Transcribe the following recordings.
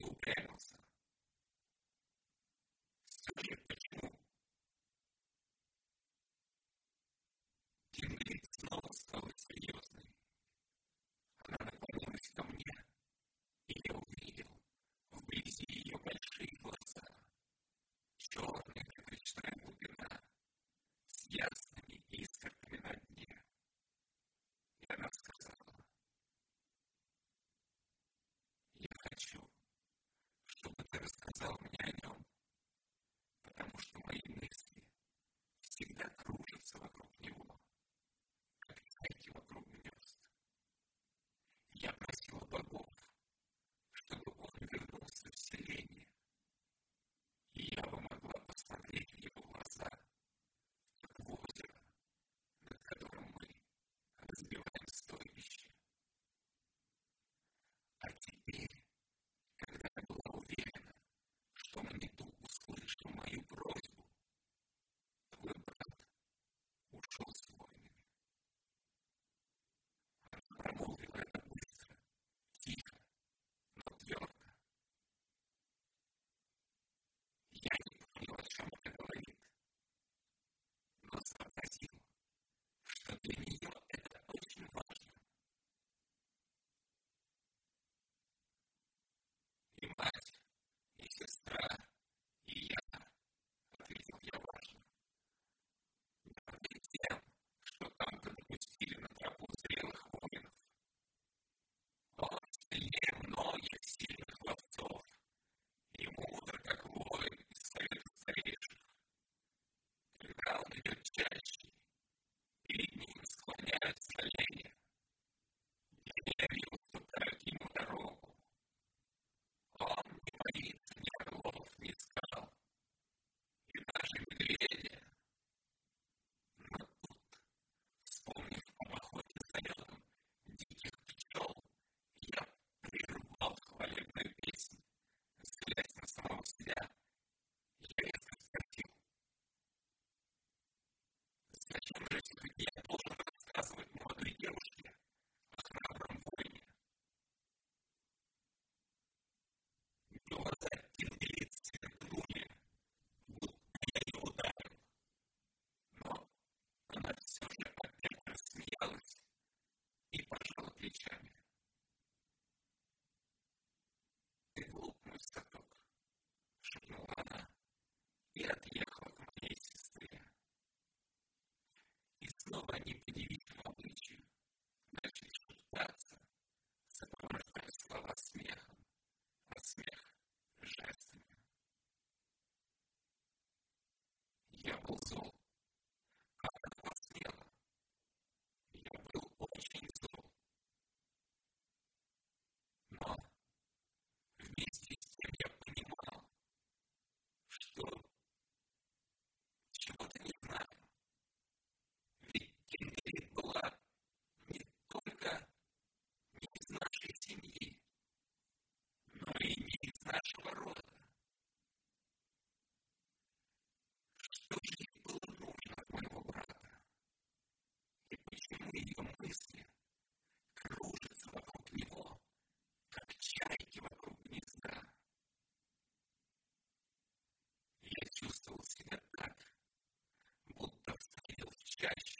eu quero. Sabe? rejection.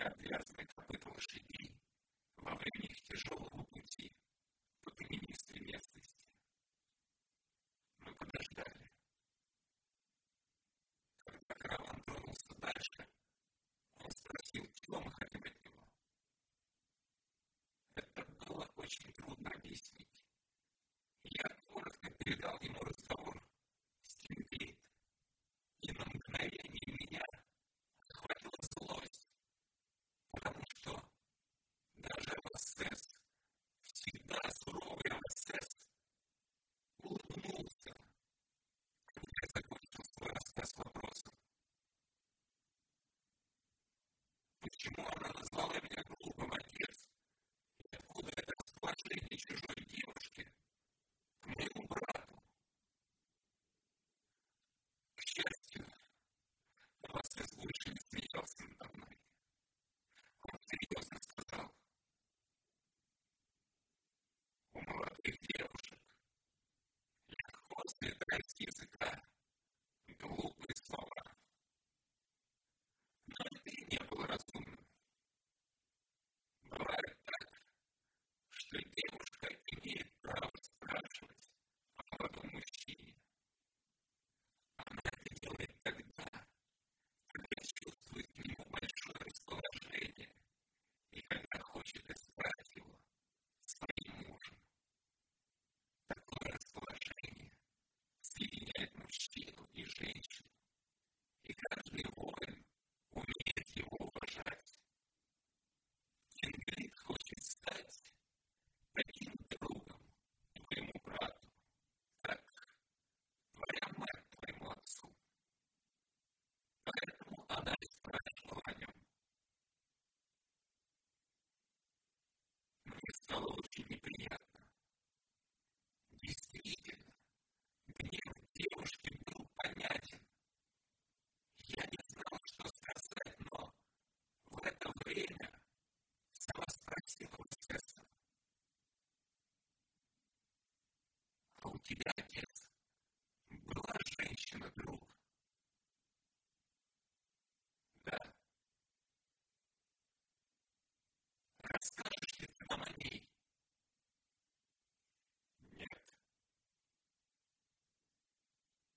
the ideas Почему она назвала меня глупым отец? Это худая, толстоватая и чужой девушка. К моему брату. К счастью, Вася с большим удивлением давненько. Он серьезно сказал: у молодых девушек. Легко слетает с языка очень неприятно, действительно, мне девушке был понятен, я не знал, что сказать, но в это время соотношение мужества, а у тебя, отец, была женщина-друг.